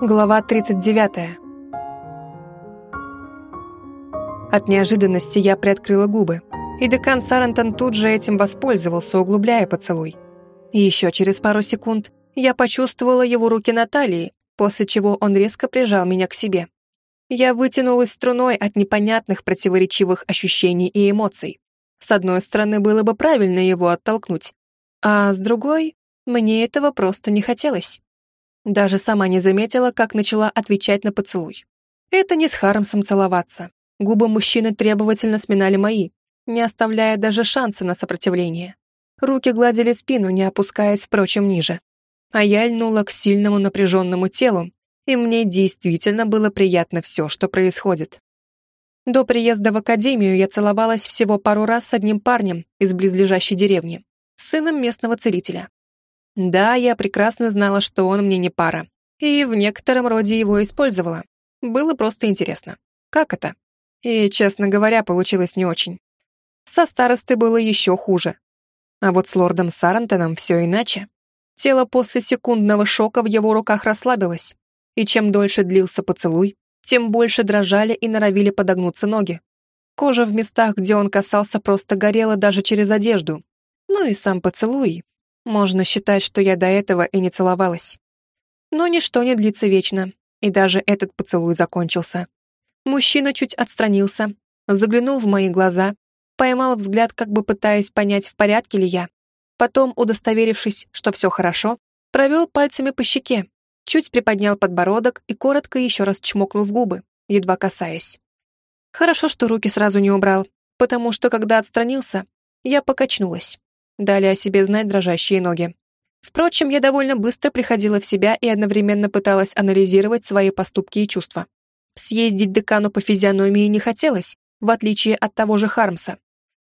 Глава 39. От неожиданности я приоткрыла губы, и декан Сарантон тут же этим воспользовался, углубляя поцелуй. И еще через пару секунд я почувствовала его руки на талии, после чего он резко прижал меня к себе. Я вытянулась струной от непонятных противоречивых ощущений и эмоций. С одной стороны, было бы правильно его оттолкнуть, а с другой, мне этого просто не хотелось. Даже сама не заметила, как начала отвечать на поцелуй. Это не с Хармсом целоваться. Губы мужчины требовательно сминали мои, не оставляя даже шанса на сопротивление. Руки гладили спину, не опускаясь, впрочем, ниже. А я льнула к сильному напряженному телу, и мне действительно было приятно все, что происходит. До приезда в академию я целовалась всего пару раз с одним парнем из близлежащей деревни, сыном местного целителя. Да, я прекрасно знала, что он мне не пара, и в некотором роде его использовала. Было просто интересно. Как это? И, честно говоря, получилось не очень. Со старостой было еще хуже. А вот с лордом Сарантоном все иначе. Тело после секундного шока в его руках расслабилось, и чем дольше длился поцелуй, тем больше дрожали и норовили подогнуться ноги. Кожа в местах, где он касался, просто горела даже через одежду. Ну и сам поцелуй, можно считать, что я до этого и не целовалась. Но ничто не длится вечно, и даже этот поцелуй закончился. Мужчина чуть отстранился, заглянул в мои глаза, поймал взгляд, как бы пытаясь понять, в порядке ли я. Потом, удостоверившись, что все хорошо, провел пальцами по щеке, чуть приподнял подбородок и коротко еще раз чмокнул в губы, едва касаясь. Хорошо, что руки сразу не убрал, потому что, когда отстранился, я покачнулась дали о себе знать дрожащие ноги. Впрочем, я довольно быстро приходила в себя и одновременно пыталась анализировать свои поступки и чувства. Съездить декану по физиономии не хотелось, в отличие от того же Хармса.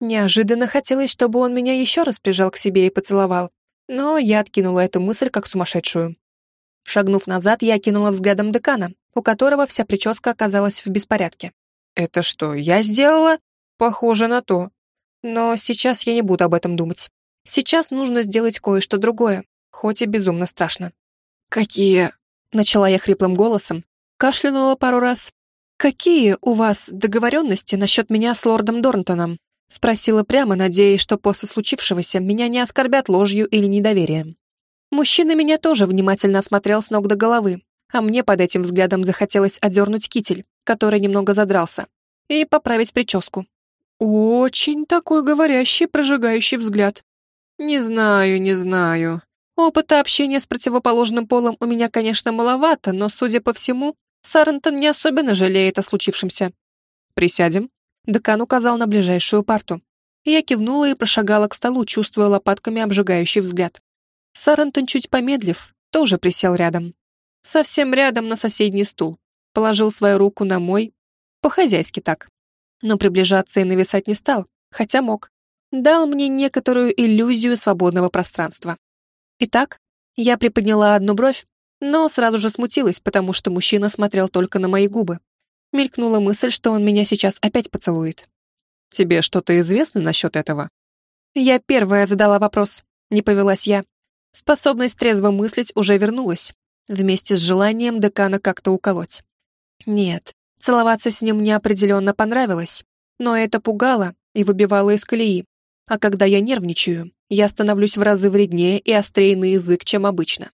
Неожиданно хотелось, чтобы он меня еще раз прижал к себе и поцеловал, но я откинула эту мысль как сумасшедшую. Шагнув назад, я кинула взглядом декана, у которого вся прическа оказалась в беспорядке. «Это что, я сделала?» «Похоже на то. Но сейчас я не буду об этом думать. Сейчас нужно сделать кое-что другое, хоть и безумно страшно. «Какие...» — начала я хриплым голосом, кашлянула пару раз. «Какие у вас договоренности насчет меня с лордом Дорнтоном?» Спросила прямо, надеясь, что после случившегося меня не оскорбят ложью или недоверием. Мужчина меня тоже внимательно осмотрел с ног до головы, а мне под этим взглядом захотелось одернуть китель, который немного задрался, и поправить прическу. Очень такой говорящий, прожигающий взгляд. Не знаю, не знаю. Опыта общения с противоположным полом у меня, конечно, маловато, но, судя по всему, Сарентон не особенно жалеет о случившемся. Присядем. Декан указал на ближайшую парту. Я кивнула и прошагала к столу, чувствуя лопатками обжигающий взгляд. Сарентон, чуть помедлив, тоже присел рядом. Совсем рядом на соседний стул. Положил свою руку на мой, по-хозяйски так но приближаться и нависать не стал, хотя мог. Дал мне некоторую иллюзию свободного пространства. Итак, я приподняла одну бровь, но сразу же смутилась, потому что мужчина смотрел только на мои губы. Мелькнула мысль, что он меня сейчас опять поцелует. «Тебе что-то известно насчет этого?» Я первая задала вопрос, не повелась я. Способность трезво мыслить уже вернулась, вместе с желанием декана как-то уколоть. Нет, Целоваться с ним мне определенно понравилось, но это пугало и выбивало из колеи. А когда я нервничаю, я становлюсь в разы вреднее и острее на язык, чем обычно.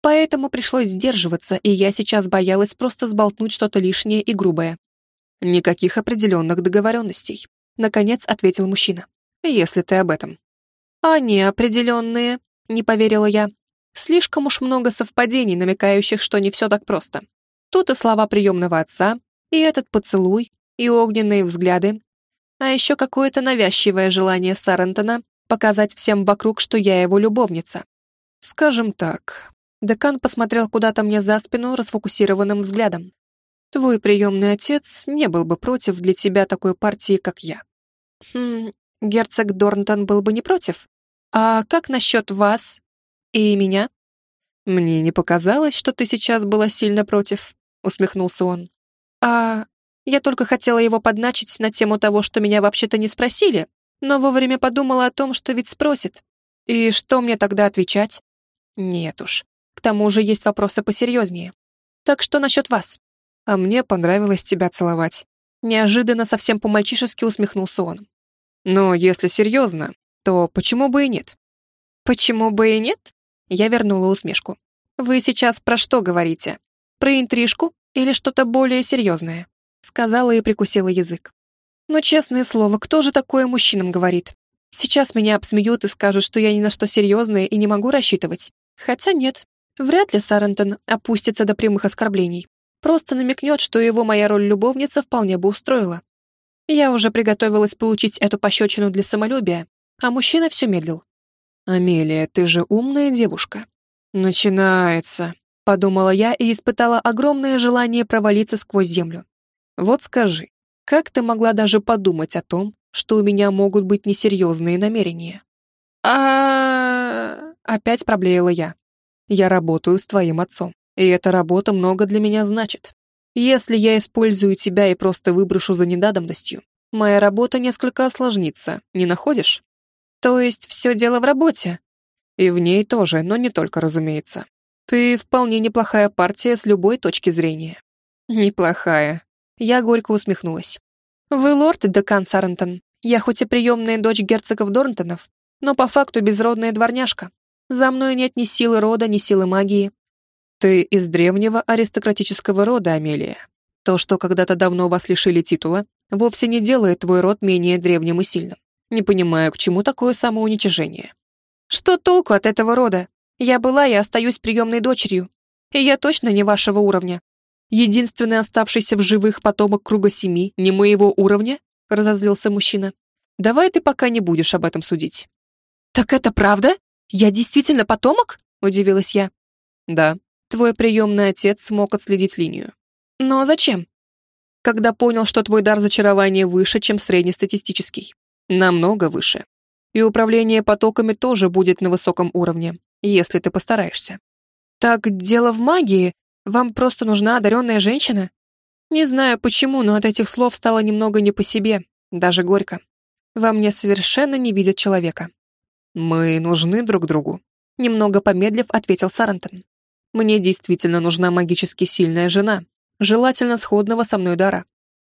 Поэтому пришлось сдерживаться, и я сейчас боялась просто сболтнуть что-то лишнее и грубое. «Никаких определенных договоренностей», — наконец ответил мужчина. «Если ты об этом». «А неопределенные», — не поверила я. Слишком уж много совпадений, намекающих, что не все так просто. Тут и слова приемного отца, и этот поцелуй, и огненные взгляды, а еще какое-то навязчивое желание Сарентона показать всем вокруг, что я его любовница. Скажем так, декан посмотрел куда-то мне за спину расфокусированным взглядом. Твой приемный отец не был бы против для тебя такой партии, как я. Хм, герцог Дорнтон был бы не против. А как насчет вас и меня? Мне не показалось, что ты сейчас была сильно против, усмехнулся он. А я только хотела его подначить на тему того, что меня вообще-то не спросили, но вовремя подумала о том, что ведь спросит. И что мне тогда отвечать? Нет уж. К тому же есть вопросы посерьезнее. Так что насчет вас? А мне понравилось тебя целовать. Неожиданно совсем по-мальчишески усмехнулся он. Но если серьезно, то почему бы и нет? Почему бы и нет? Я вернула усмешку. Вы сейчас про что говорите? Про интрижку или что-то более серьезное? Сказала и прикусила язык. Но, честное слово, кто же такое мужчинам говорит? Сейчас меня обсмеют и скажут, что я ни на что серьезное и не могу рассчитывать. Хотя нет, вряд ли Сарентон опустится до прямых оскорблений. Просто намекнет, что его моя роль любовницы вполне бы устроила. Я уже приготовилась получить эту пощечину для самолюбия, а мужчина все медлил. «Амелия, ты же умная девушка». «Начинается», — подумала я и испытала огромное желание провалиться сквозь землю. «Вот скажи, как ты могла даже подумать о том, что у меня могут быть несерьезные намерения?» а Опять проблеяла я. «Я работаю с твоим отцом, и эта работа много для меня значит. Если я использую тебя и просто выброшу за недадомностью, моя работа несколько осложнится, не находишь?» То есть все дело в работе? И в ней тоже, но не только, разумеется. Ты вполне неплохая партия с любой точки зрения. Неплохая. Я горько усмехнулась. Вы лорд Декан Сарентон. Я хоть и приемная дочь герцогов Дорнтонов, но по факту безродная дворняжка. За мной нет ни силы рода, ни силы магии. Ты из древнего аристократического рода, Амелия. То, что когда-то давно вас лишили титула, вовсе не делает твой род менее древним и сильным. Не понимаю, к чему такое самоуничижение. Что толку от этого рода? Я была и остаюсь приемной дочерью. И я точно не вашего уровня. Единственный оставшийся в живых потомок круга семи не моего уровня? Разозлился мужчина. Давай ты пока не будешь об этом судить. Так это правда? Я действительно потомок? Удивилась я. Да, твой приемный отец смог отследить линию. Но зачем? Когда понял, что твой дар зачарования выше, чем среднестатистический. Намного выше. И управление потоками тоже будет на высоком уровне, если ты постараешься. Так дело в магии? Вам просто нужна одаренная женщина? Не знаю почему, но от этих слов стало немного не по себе, даже горько. Во мне совершенно не видят человека. Мы нужны друг другу. Немного помедлив, ответил Сарантон. Мне действительно нужна магически сильная жена, желательно сходного со мной дара.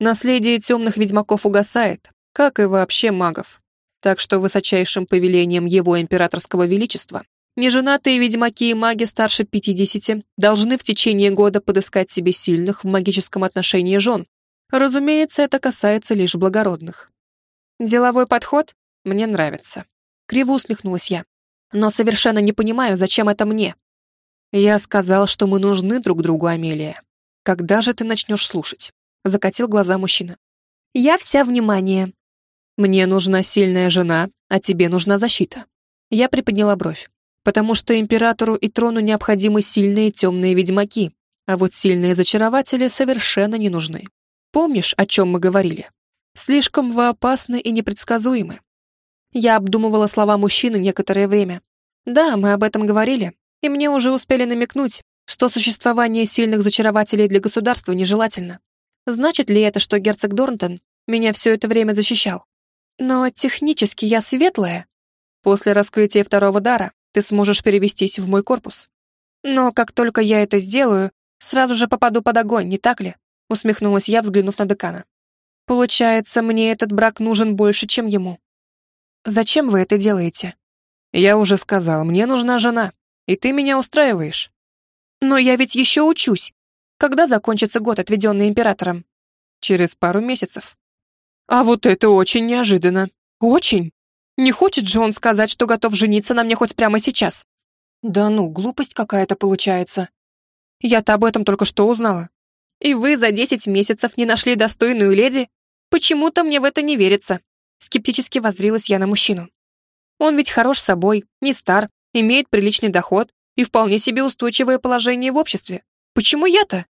Наследие темных ведьмаков угасает, как и вообще магов. Так что высочайшим повелением его императорского величества неженатые ведьмаки и маги старше 50 должны в течение года подыскать себе сильных в магическом отношении жен. Разумеется, это касается лишь благородных. Деловой подход мне нравится. Криво усмехнулась я. Но совершенно не понимаю, зачем это мне. Я сказал, что мы нужны друг другу, Амелия. Когда же ты начнешь слушать? Закатил глаза мужчина. Я вся внимание, «Мне нужна сильная жена, а тебе нужна защита». Я приподняла бровь, потому что императору и трону необходимы сильные темные ведьмаки, а вот сильные зачарователи совершенно не нужны. Помнишь, о чем мы говорили? Слишком вы опасны и непредсказуемы. Я обдумывала слова мужчины некоторое время. Да, мы об этом говорили, и мне уже успели намекнуть, что существование сильных зачарователей для государства нежелательно. Значит ли это, что герцог Дорнтон меня все это время защищал? Но технически я светлая. После раскрытия второго дара ты сможешь перевестись в мой корпус. Но как только я это сделаю, сразу же попаду под огонь, не так ли? Усмехнулась я, взглянув на декана. Получается, мне этот брак нужен больше, чем ему. Зачем вы это делаете? Я уже сказал, мне нужна жена, и ты меня устраиваешь. Но я ведь еще учусь. Когда закончится год, отведенный императором? Через пару месяцев. А вот это очень неожиданно. Очень. Не хочет же он сказать, что готов жениться на мне хоть прямо сейчас? Да ну, глупость какая-то получается. Я-то об этом только что узнала. И вы за десять месяцев не нашли достойную леди? Почему-то мне в это не верится. Скептически воззрилась я на мужчину. Он ведь хорош собой, не стар, имеет приличный доход и вполне себе устойчивое положение в обществе. Почему я-то?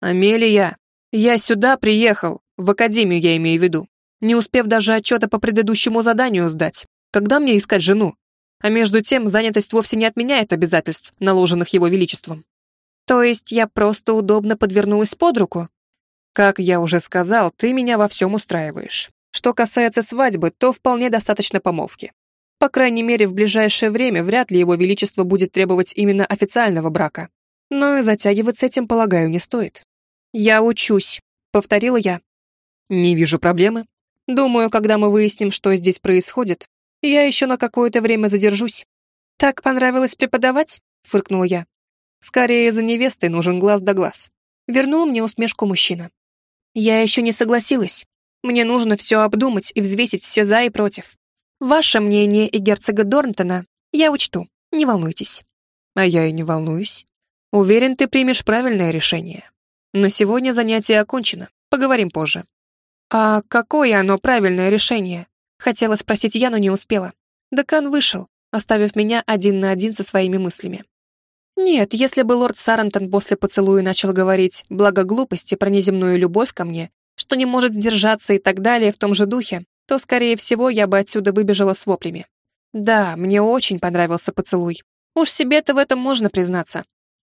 Амелия, я сюда приехал, в академию я имею в виду. Не успев даже отчета по предыдущему заданию сдать. Когда мне искать жену? А между тем, занятость вовсе не отменяет обязательств, наложенных его величеством. То есть я просто удобно подвернулась под руку? Как я уже сказал, ты меня во всем устраиваешь. Что касается свадьбы, то вполне достаточно помолвки. По крайней мере, в ближайшее время вряд ли его величество будет требовать именно официального брака. Но и затягивать с этим, полагаю, не стоит. «Я учусь», — повторила я. «Не вижу проблемы. Думаю, когда мы выясним, что здесь происходит, я еще на какое-то время задержусь». «Так понравилось преподавать?» — фыркнула я. «Скорее за невестой нужен глаз да глаз». Вернул мне усмешку мужчина. «Я еще не согласилась. Мне нужно все обдумать и взвесить все за и против. Ваше мнение и герцога Дорнтона я учту, не волнуйтесь». «А я и не волнуюсь. Уверен, ты примешь правильное решение. На сегодня занятие окончено. Поговорим позже». «А какое оно правильное решение?» Хотела спросить я, но не успела. Декан вышел, оставив меня один на один со своими мыслями. Нет, если бы лорд Сарантон после поцелуя начал говорить «благо глупости про неземную любовь ко мне», что не может сдержаться и так далее в том же духе, то, скорее всего, я бы отсюда выбежала с воплями. Да, мне очень понравился поцелуй. Уж себе-то в этом можно признаться.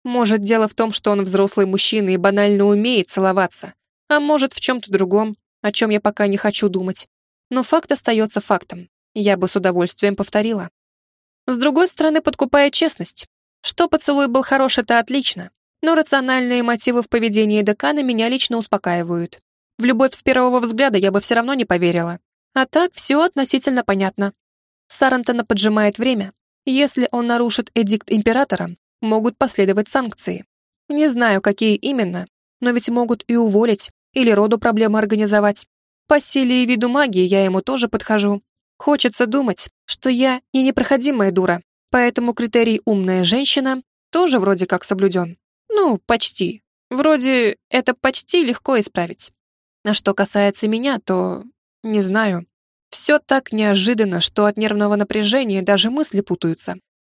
Может, дело в том, что он взрослый мужчина и банально умеет целоваться, а может, в чем-то другом, о чем я пока не хочу думать. Но факт остается фактом. Я бы с удовольствием повторила. С другой стороны, подкупает честность. Что поцелуй был хорош, это отлично. Но рациональные мотивы в поведении декана меня лично успокаивают. В любовь с первого взгляда я бы все равно не поверила. А так все относительно понятно. Сарантона поджимает время. Если он нарушит эдикт императора, могут последовать санкции. Не знаю, какие именно, но ведь могут и уволить, или роду проблемы организовать. По силе и виду магии я ему тоже подхожу. Хочется думать, что я не непроходимая дура, поэтому критерий «умная женщина» тоже вроде как соблюден. Ну, почти. Вроде это почти легко исправить. А что касается меня, то... не знаю. Все так неожиданно, что от нервного напряжения даже мысли путаются.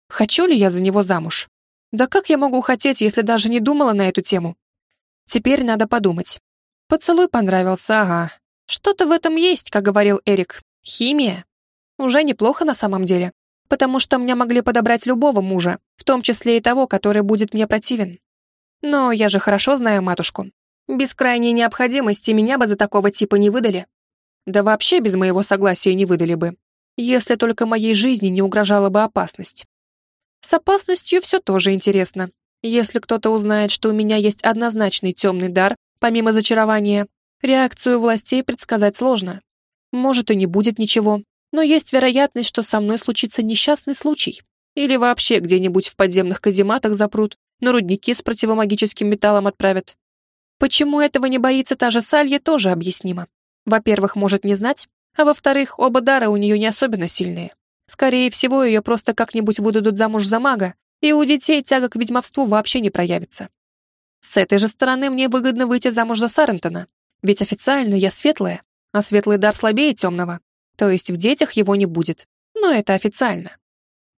Хочу ли я за него замуж? Да как я могу хотеть, если даже не думала на эту тему? Теперь надо подумать. Поцелуй понравился, ага. Что-то в этом есть, как говорил Эрик. Химия. Уже неплохо на самом деле. Потому что мне могли подобрать любого мужа, в том числе и того, который будет мне противен. Но я же хорошо знаю матушку. Без крайней необходимости меня бы за такого типа не выдали. Да вообще без моего согласия не выдали бы, если только моей жизни не угрожала бы опасность. С опасностью все тоже интересно. Если кто-то узнает, что у меня есть однозначный темный дар, помимо зачарования, реакцию властей предсказать сложно. Может и не будет ничего, но есть вероятность, что со мной случится несчастный случай. Или вообще где-нибудь в подземных казематах запрут, на рудники с противомагическим металлом отправят. Почему этого не боится та же Салья, тоже объяснимо. Во-первых, может не знать, а во-вторых, оба дара у нее не особенно сильные. Скорее всего, ее просто как-нибудь выдадут замуж за мага, и у детей тяга к ведьмовству вообще не проявится. С этой же стороны мне выгодно выйти замуж за Сарентона, ведь официально я светлая, а светлый дар слабее темного, то есть в детях его не будет, но это официально.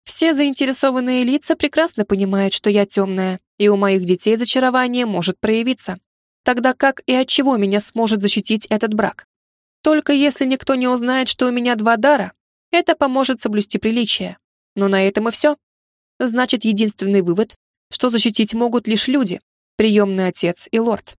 Все заинтересованные лица прекрасно понимают, что я темная, и у моих детей зачарование может проявиться. Тогда как и от чего меня сможет защитить этот брак? Только если никто не узнает, что у меня два дара, это поможет соблюсти приличие. Но на этом и все. Значит, единственный вывод, что защитить могут лишь люди, приемный отец и лорд.